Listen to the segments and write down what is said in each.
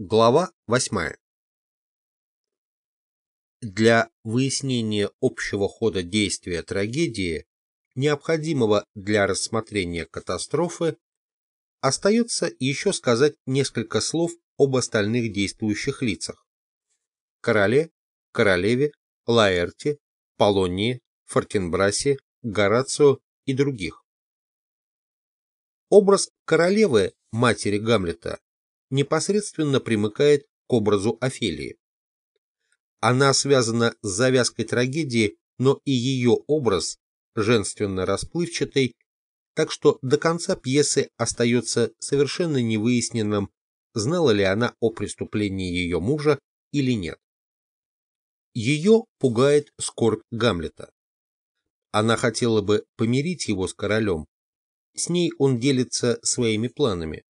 Глава 8. Для выяснения общего хода действия трагедии, необходимого для рассмотрения катастрофы, остается еще сказать несколько слов об остальных действующих лицах. Короле, королеве, Лаэрте, Полонии, Фортенбрасе, Горацио и других. Образ королевы, матери Гамлета, непосредственно примыкает к образу Офелии. Она связана с завязкой трагедии, но и ее образ женственно расплывчатый, так что до конца пьесы остается совершенно невыясненным, знала ли она о преступлении ее мужа или нет. Ее пугает скорбь Гамлета. Она хотела бы помирить его с королем, с ней он делится своими планами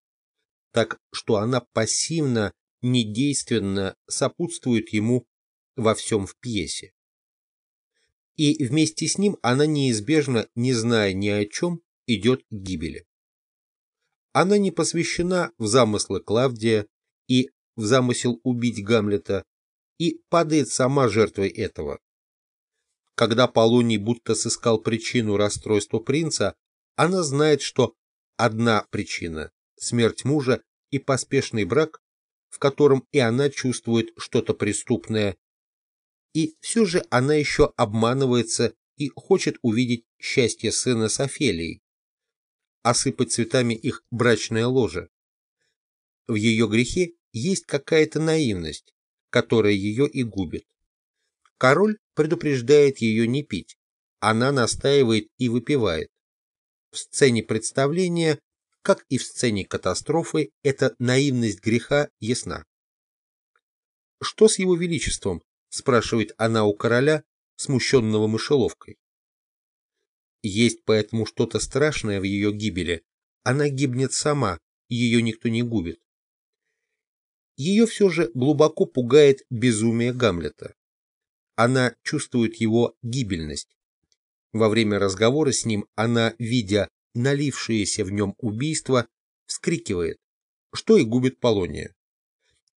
так что она пассивно, недейственно сопутствует ему во всем в пьесе. И вместе с ним она неизбежно, не зная ни о чем, идет к гибели. Она не посвящена в замыслы Клавдия и в замысел убить Гамлета, и падает сама жертвой этого. Когда Полоний будто сыскал причину расстройства принца, она знает, что одна причина – смерть мужа и поспешный брак, в котором и она чувствует что-то преступное, и все же она еще обманывается и хочет увидеть счастье сына с Офелией, осыпать цветами их брачное ложе. В ее грехе есть какая-то наивность, которая ее и губит. Король предупреждает ее не пить, она настаивает и выпивает. В сцене представления как и в сцене катастрофы, эта наивность греха ясна. «Что с его величеством?» – спрашивает она у короля, смущенного мышеловкой. Есть поэтому что-то страшное в ее гибели. Она гибнет сама, ее никто не губит. Ее все же глубоко пугает безумие Гамлета. Она чувствует его гибельность. Во время разговора с ним она, видя налившееся в нем убийство, вскрикивает, что и губит Полония.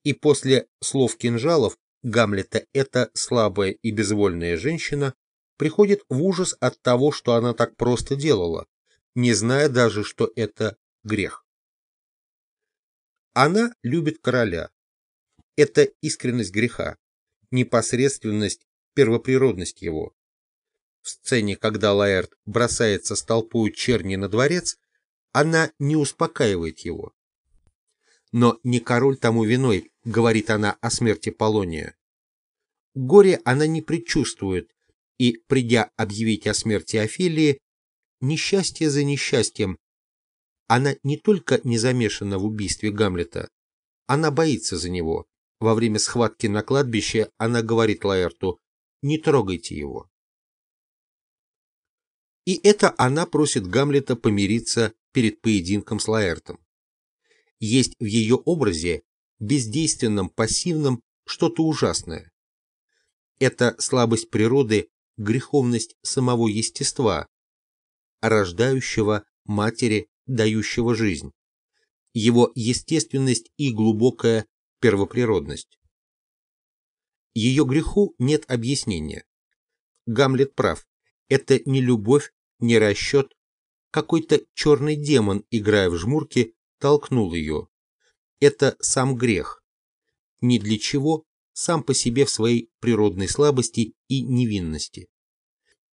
И после слов кинжалов Гамлета эта слабая и безвольная женщина приходит в ужас от того, что она так просто делала, не зная даже, что это грех. Она любит короля. Это искренность греха, непосредственность, первоприродность его. В сцене, когда Лаэрт бросается с толпой черни на дворец, она не успокаивает его. Но не король тому виной, говорит она о смерти Полония. Горе она не предчувствует, и, придя объявить о смерти Офелии, несчастье за несчастьем, она не только не замешана в убийстве Гамлета, она боится за него. Во время схватки на кладбище она говорит Лаэрту «Не трогайте его». И это она просит Гамлета помириться перед поединком с Лаэртом. Есть в ее образе, бездейственном, пассивном, что-то ужасное. Это слабость природы, греховность самого естества, рождающего матери, дающего жизнь, его естественность и глубокая первоприродность. Ее греху нет объяснения. Гамлет прав, это не любовь, не расчет. Какой-то черный демон, играя в жмурки, толкнул ее. Это сам грех. Ни для чего, сам по себе в своей природной слабости и невинности.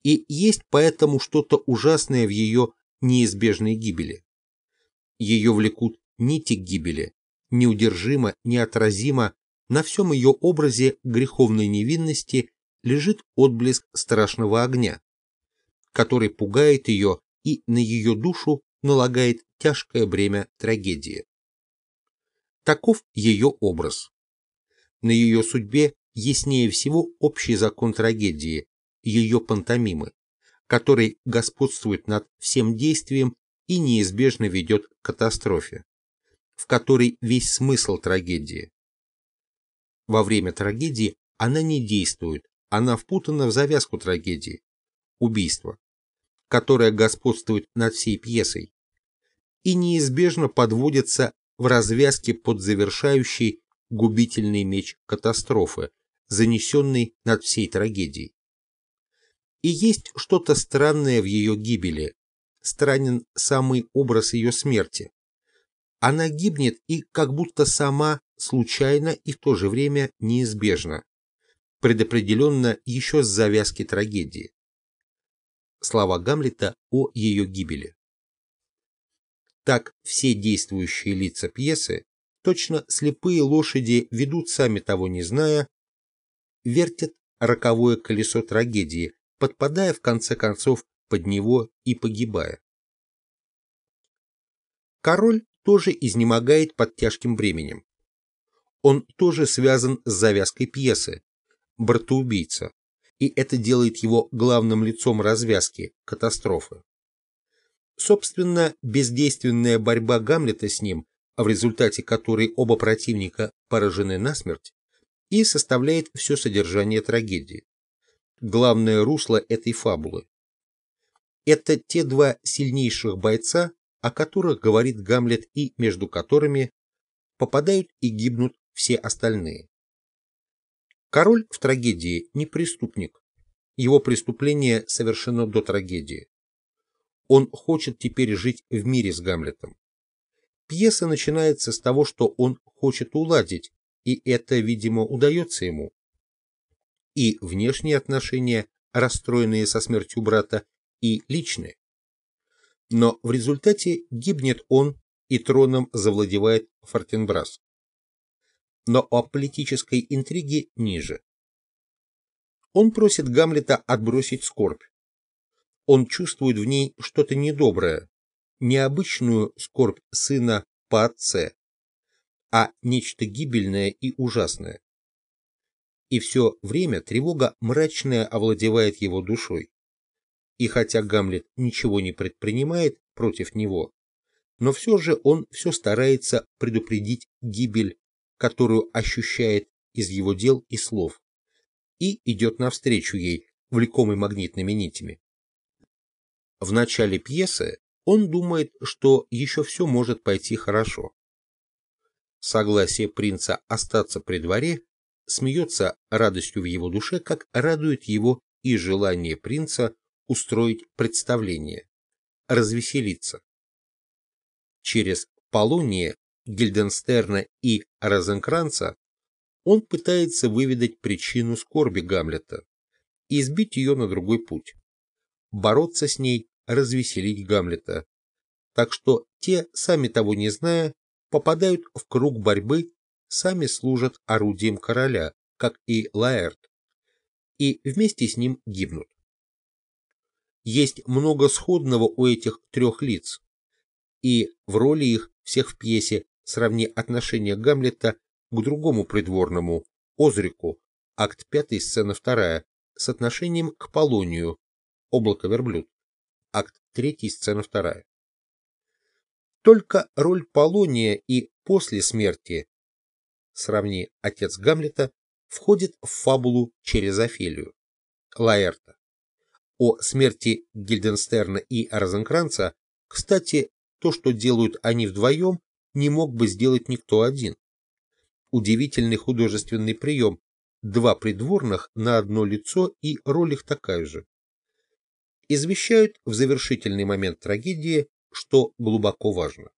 И есть поэтому что-то ужасное в ее неизбежной гибели. Ее влекут нити гибели, неудержимо, неотразимо, на всем ее образе греховной невинности лежит отблеск страшного огня который пугает ее и на ее душу налагает тяжкое бремя трагедии. Таков ее образ. На ее судьбе яснее всего общий закон трагедии, ее пантомимы, который господствует над всем действием и неизбежно ведет к катастрофе, в которой весь смысл трагедии. Во время трагедии она не действует, она впутана в завязку трагедии, убийство которая господствует над всей пьесой, и неизбежно подводится в развязке под завершающей губительный меч катастрофы, занесенный над всей трагедией. И есть что-то странное в ее гибели, странен самый образ ее смерти. Она гибнет и как будто сама, случайно и в то же время неизбежно, предопределенно еще с завязки трагедии. Слова Гамлета о ее гибели. Так все действующие лица пьесы, точно слепые лошади, ведут сами того не зная, вертят роковое колесо трагедии, подпадая в конце концов под него и погибая. Король тоже изнемогает под тяжким бременем. Он тоже связан с завязкой пьесы, братоубийца, и это делает его главным лицом развязки, катастрофы. Собственно, бездейственная борьба Гамлета с ним, в результате которой оба противника поражены насмерть, и составляет все содержание трагедии. Главное русло этой фабулы. Это те два сильнейших бойца, о которых говорит Гамлет и между которыми попадают и гибнут все остальные. Король в трагедии не преступник. Его преступление совершено до трагедии. Он хочет теперь жить в мире с Гамлетом. Пьеса начинается с того, что он хочет уладить, и это, видимо, удается ему. И внешние отношения, расстроенные со смертью брата, и личные. Но в результате гибнет он, и троном завладевает Фортенбрас но о политической интриге ниже. Он просит Гамлета отбросить скорбь. Он чувствует в ней что-то недоброе, необычную скорбь сына по отце, а нечто гибельное и ужасное. И все время тревога мрачная овладевает его душой. И хотя Гамлет ничего не предпринимает против него, но все же он все старается предупредить гибель которую ощущает из его дел и слов, и идет навстречу ей, влекомый магнитными нитями. В начале пьесы он думает, что еще все может пойти хорошо. Согласие принца остаться при дворе смеется радостью в его душе, как радует его и желание принца устроить представление, развеселиться. Через Полония Гильденстерна и Розенкранца, он пытается выведать причину скорби Гамлета и сбить ее на другой путь, бороться с ней, развеселить Гамлета, так что те, сами того не зная, попадают в круг борьбы, сами служат орудием короля, как и Лаэрт, и вместе с ним гибнут. Есть много сходного у этих трех лиц, и в роли их всех в пьесе Сравни отношение Гамлета к другому придворному, Озрику, акт 5, сцена 2, с отношением к Полонию, облако верблюд, акт 3, сцена 2. Только роль Полония и после смерти, сравни отец Гамлета, входит в фабулу через Офелию, Лаэрта. О смерти Гильденстерна и Розенкранца, кстати, то, что делают они вдвоем, не мог бы сделать никто один. Удивительный художественный прием. Два придворных на одно лицо и роль их такая же. Извещают в завершительный момент трагедии, что глубоко важно.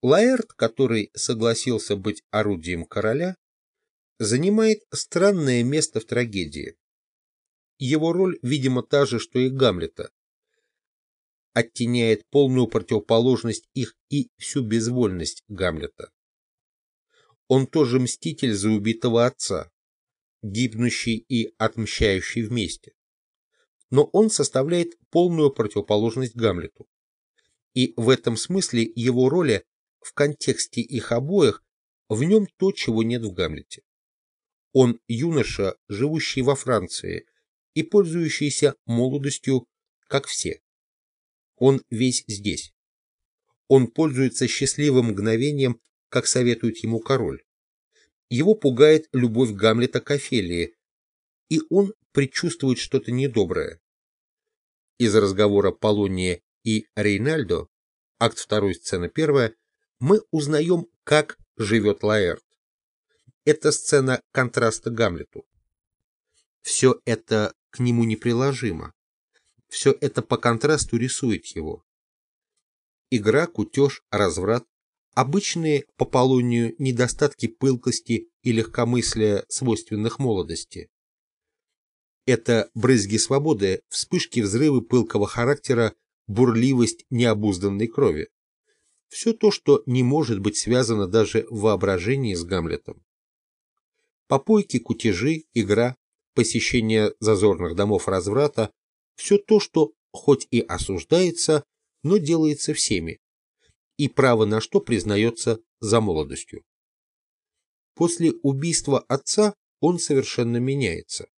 Лаэрт, который согласился быть орудием короля, занимает странное место в трагедии. Его роль, видимо, та же, что и Гамлета, оттеняет полную противоположность их и всю безвольность Гамлета. Он тоже мститель за убитого отца, гибнущий и отмщающий вместе. Но он составляет полную противоположность Гамлету. И в этом смысле его роли в контексте их обоих в нем то, чего нет в Гамлете. Он юноша, живущий во Франции и пользующийся молодостью, как все. Он весь здесь. Он пользуется счастливым мгновением, как советует ему король. Его пугает любовь Гамлета к Офелии, и он предчувствует что-то недоброе. Из разговора Полония и Рейнальдо, акт 2, сцена 1, мы узнаем, как живет Лаэрт. Это сцена контраста Гамлету. Все это к нему неприложимо. Все это по контрасту рисует его. Игра, кутеж, разврат, обычные по Полонию недостатки пылкости и легкомыслия, свойственных молодости. Это брызги свободы, вспышки взрывы пылкого характера, бурливость необузданной крови. Все то, что не может быть связано даже в воображении с Гамлетом. Попойки, кутежи, игра, посещение зазорных домов разврата – все то, что хоть и осуждается, но делается всеми, и право на что признается за молодостью. После убийства отца он совершенно меняется.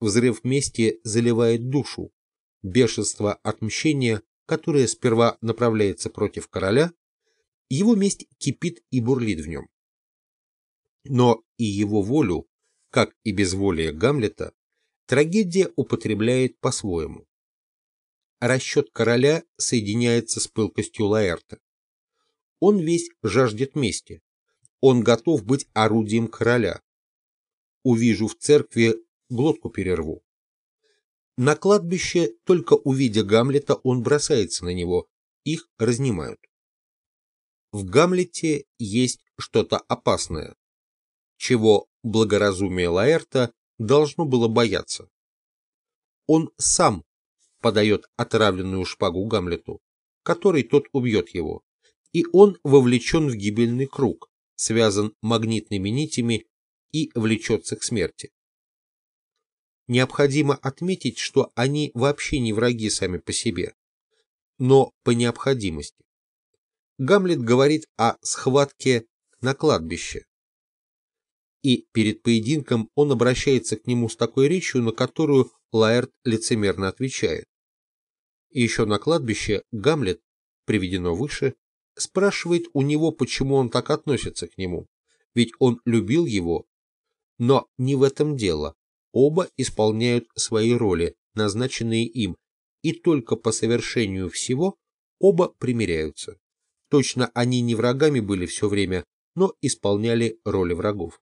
Взрыв мести заливает душу, бешенство отмщения, которое сперва направляется против короля, его месть кипит и бурлит в нем. Но и его волю, как и безволие Гамлета, трагедия употребляет по-своему. Расчет короля соединяется с пылкостью Лаэрта. Он весь жаждет мести. Он готов быть орудием короля. Увижу в церкви, глотку перерву. На кладбище, только увидя Гамлета, он бросается на него, их разнимают. В Гамлете есть что-то опасное, чего благоразумие Лаэрта должно было бояться. Он сам подает отравленную шпагу Гамлету, который тот убьет его, и он вовлечен в гибельный круг, связан магнитными нитями и влечется к смерти. Необходимо отметить, что они вообще не враги сами по себе, но по необходимости. Гамлет говорит о схватке на кладбище, и перед поединком он обращается к нему с такой речью, на которую Лаэрт лицемерно отвечает. И еще на кладбище Гамлет, приведено выше, спрашивает у него, почему он так относится к нему, ведь он любил его. Но не в этом дело. Оба исполняют свои роли, назначенные им, и только по совершению всего оба примиряются. Точно они не врагами были все время, но исполняли роли врагов.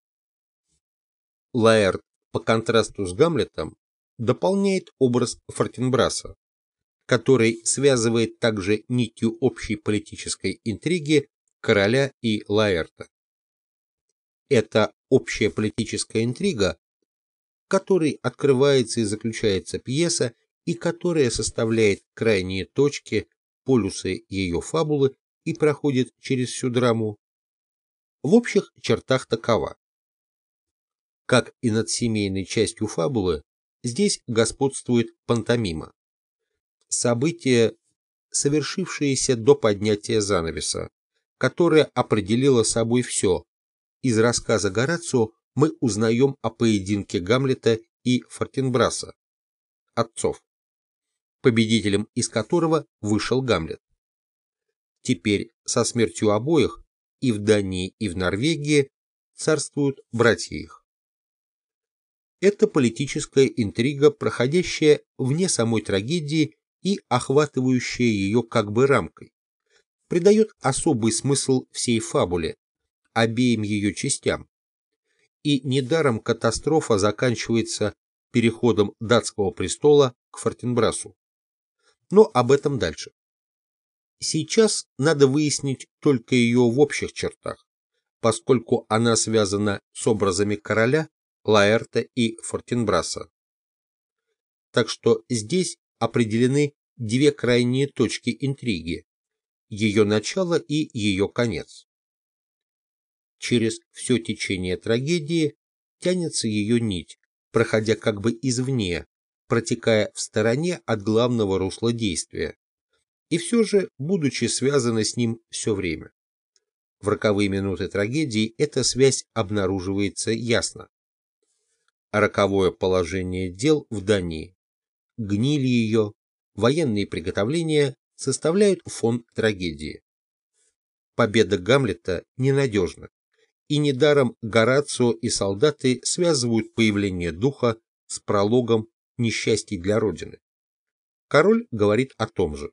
Лаэрт, по контрасту с Гамлетом, дополняет образ Фортенбраса, который связывает также нитью общей политической интриги короля и Лаэрта. Это общая политическая интрига, которой открывается и заключается пьеса, и которая составляет крайние точки, полюсы ее фабулы и проходит через всю драму, в общих чертах такова. Как и над семейной частью фабулы, здесь господствует пантомима. Событие, совершившееся до поднятия занавеса, которое определило собой все. Из рассказа Горацио мы узнаем о поединке Гамлета и Фортенбраса, отцов, победителем из которого вышел Гамлет. Теперь со смертью обоих и в Дании, и в Норвегии царствуют братья их. Это политическая интрига, проходящая вне самой трагедии и охватывающая ее как бы рамкой, придает особый смысл всей фабуле, обеим ее частям. И недаром катастрофа заканчивается переходом датского престола к Фортенбрасу. Но об этом дальше. Сейчас надо выяснить только ее в общих чертах, поскольку она связана с образами короля Лаэрта и Фортенбраса. Так что здесь определены две крайние точки интриги, ее начало и ее конец. Через все течение трагедии тянется ее нить, проходя как бы извне, протекая в стороне от главного русла действия, и все же будучи связана с ним все время. В роковые минуты трагедии эта связь обнаруживается ясно роковое положение дел в Дании. Гнили ее, военные приготовления составляют фон трагедии. Победа Гамлета ненадежна, и недаром Горацио и солдаты связывают появление духа с прологом несчастий для Родины. Король говорит о том же.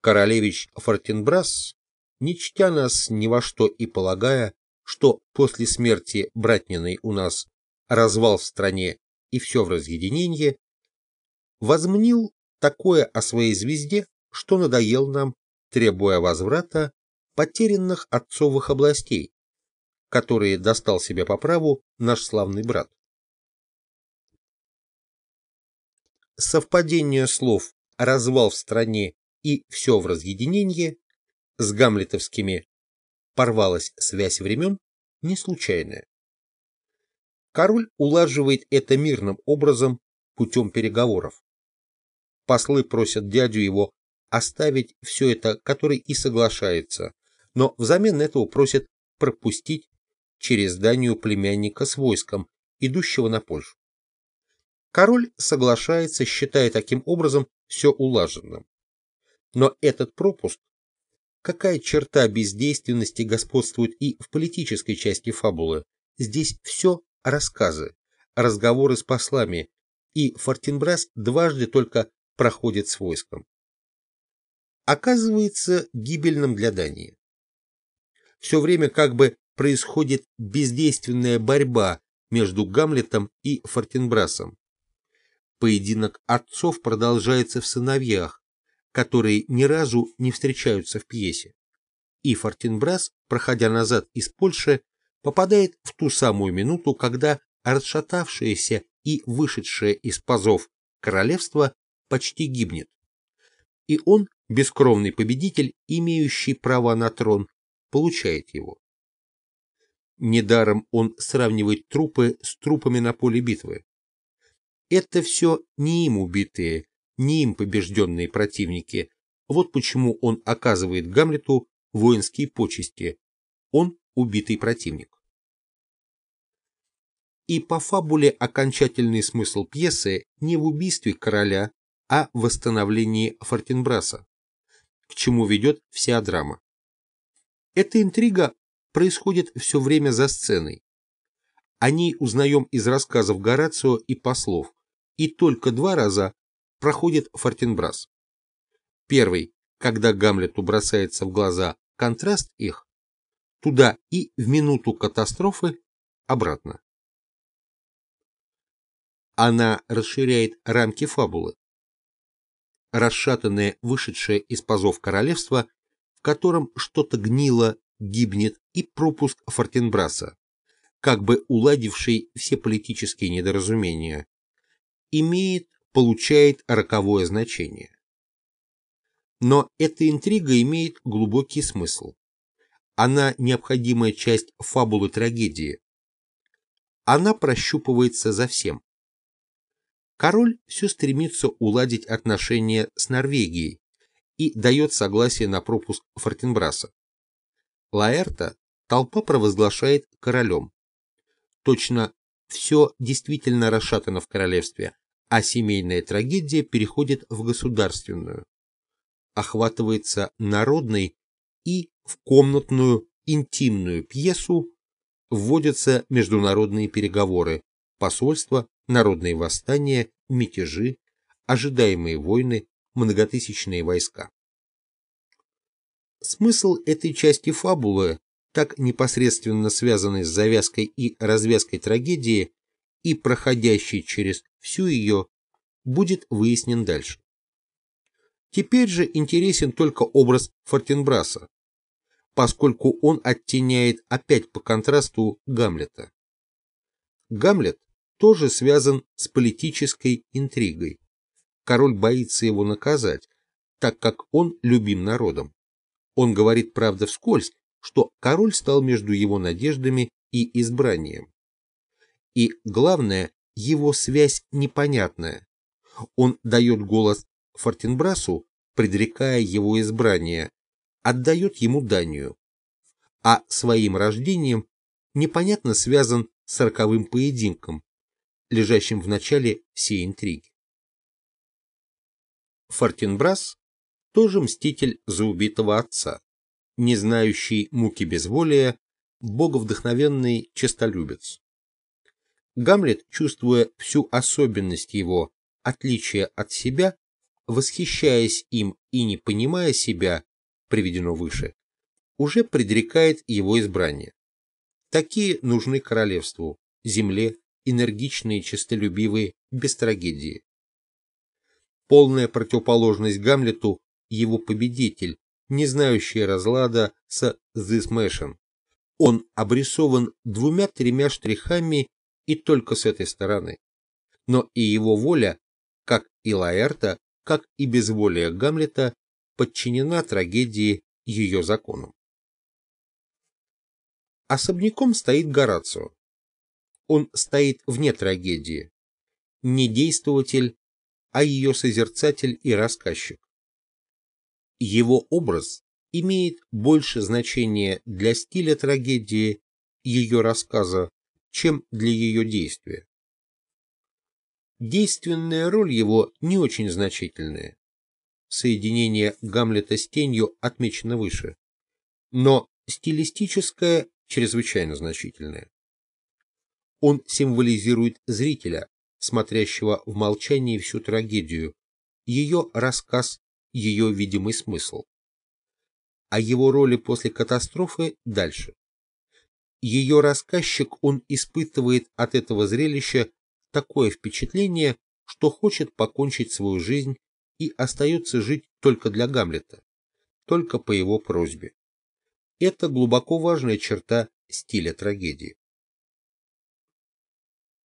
Королевич Фортенбрас не чтя нас ни во что и полагая, что после смерти Братниной у нас развал в стране и все в разъединении, возмнил такое о своей звезде, что надоел нам, требуя возврата потерянных отцовых областей, которые достал себе по праву наш славный брат. Совпадение слов «развал в стране» и «все в разъединении» с гамлетовскими «порвалась связь времен» не случайное. Король улаживает это мирным образом путем переговоров. Послы просят дядю его оставить все это, который и соглашается, но взамен этого просят пропустить через Данию племянника с войском, идущего на Польшу. Король соглашается, считая таким образом все улаженным. Но этот пропуск, какая черта бездейственности господствует и в политической части фабулы, здесь все рассказы, разговоры с послами, и Фортинбрас дважды только проходит с войском. Оказывается гибельным для Дании. Все время как бы происходит бездейственная борьба между Гамлетом и Фортинбрасом. Поединок отцов продолжается в сыновьях, которые ни разу не встречаются в пьесе. И Фортинбрас, проходя назад из Польши, попадает в ту самую минуту, когда расшатавшееся и вышедшее из пазов королевство почти гибнет. И он, бескровный победитель, имеющий право на трон, получает его. Недаром он сравнивает трупы с трупами на поле битвы. Это все не им убитые, не им побежденные противники. Вот почему он оказывает Гамлету воинские почести. Он убитый противник. И по фабуле окончательный смысл пьесы не в убийстве короля, а в восстановлении Фортенбраса, к чему ведет вся драма. Эта интрига происходит все время за сценой. О ней узнаем из рассказов Горацио и послов, и только два раза проходит Фортенбрас. Первый, когда Гамлету бросается в глаза контраст их, туда и в минуту катастрофы обратно. Она расширяет рамки фабулы. Расшатанное, вышедшее из пазов королевства, в котором что-то гнило, гибнет и пропуск Фортенбраса, как бы уладивший все политические недоразумения, имеет, получает роковое значение. Но эта интрига имеет глубокий смысл. Она необходимая часть фабулы трагедии. Она прощупывается за всем. Король все стремится уладить отношения с Норвегией и дает согласие на пропуск Фортенбраса. Лаэрта толпа провозглашает королем. Точно все действительно расшатано в королевстве, а семейная трагедия переходит в государственную. Охватывается народной и в комнатную интимную пьесу вводятся международные переговоры, посольства, народные восстания, мятежи, ожидаемые войны, многотысячные войска. Смысл этой части фабулы, так непосредственно связанный с завязкой и развязкой трагедии и проходящий через всю ее, будет выяснен дальше. Теперь же интересен только образ Фортенбраса, поскольку он оттеняет опять по контрасту Гамлета. Гамлет тоже связан с политической интригой. Король боится его наказать, так как он любим народом. Он говорит, правда, вскользь, что король стал между его надеждами и избранием. И главное, его связь непонятная. Он дает голос Фортенбрасу, предрекая его избрание, отдает ему Данию, а своим рождением непонятно связан с роковым поединком, лежащим в начале всей интриги. Фортенбрас тоже мститель за убитого отца, не знающий муки безволия, боговдохновенный честолюбец. Гамлет, чувствуя всю особенность его, отличие от себя, восхищаясь им и не понимая себя, приведено выше, уже предрекает его избрание. Такие нужны королевству, земле, энергичные, честолюбивые, без трагедии. Полная противоположность Гамлету – его победитель, не знающий разлада с «This Mansion». Он обрисован двумя-тремя штрихами и только с этой стороны. Но и его воля, как и Лаэрта, как и безволие Гамлета, подчинена трагедии ее законам. Особняком стоит Горацио. Он стоит вне трагедии, не действователь, а ее созерцатель и рассказчик. Его образ имеет больше значения для стиля трагедии ее рассказа, чем для ее действия. Действенная роль его не очень значительная. Соединение Гамлета с тенью отмечено выше. Но стилистическое чрезвычайно значительное. Он символизирует зрителя, смотрящего в молчании всю трагедию, ее рассказ, ее видимый смысл. А его роли после катастрофы дальше. Ее рассказчик он испытывает от этого зрелища такое впечатление, что хочет покончить свою жизнь и остается жить только для Гамлета, только по его просьбе. Это глубоко важная черта стиля трагедии.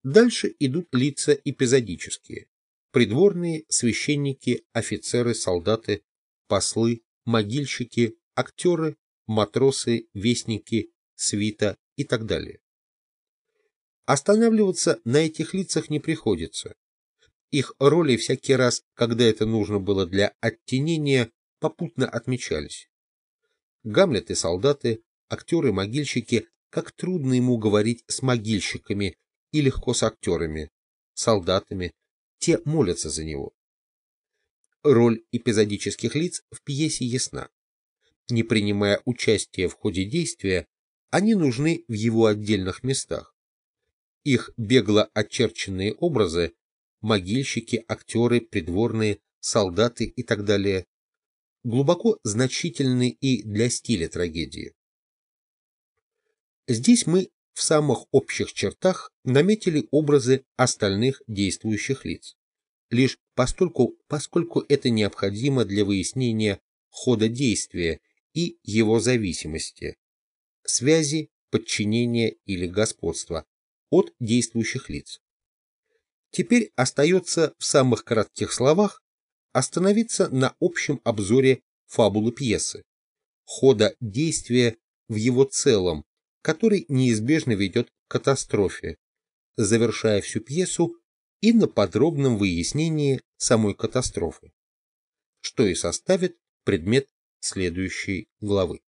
Дальше идут лица эпизодические. Придворные, священники, офицеры, солдаты, послы, могильщики, актеры, матросы, вестники, свита и так далее. Останавливаться на этих лицах не приходится. Их роли всякий раз, когда это нужно было для оттенения, попутно отмечались. Гамлет и солдаты, актеры-могильщики, как трудно ему говорить с могильщиками и легко с актерами, солдатами, те молятся за него. Роль эпизодических лиц в пьесе ясна. Не принимая участия в ходе действия, они нужны в его отдельных местах. Их бегло очерченные образы – могильщики, актеры, придворные, солдаты и так далее – глубоко значительны и для стиля трагедии. Здесь мы в самых общих чертах наметили образы остальных действующих лиц, лишь постольку, поскольку это необходимо для выяснения хода действия и его зависимости, связи, подчинения или господства от действующих лиц. Теперь остается в самых кратких словах остановиться на общем обзоре фабулы пьесы, хода действия в его целом, который неизбежно ведет к катастрофе, завершая всю пьесу и на подробном выяснении самой катастрофы, что и составит предмет следующей главы.